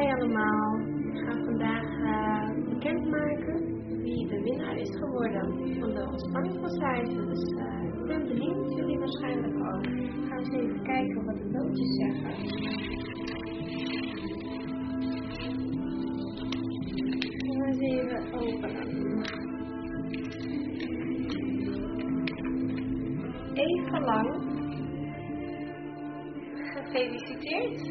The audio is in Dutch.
Hi allemaal. Ik ga vandaag uh, bekendmaken wie de winnaar is geworden van de ontspanning. Dus uh, ik ben benieuwd, jullie waarschijnlijk ook. Gaan eens even kijken wat de nootjes zeggen. Gaan we eens even openen. Even lang. Gefeliciteerd.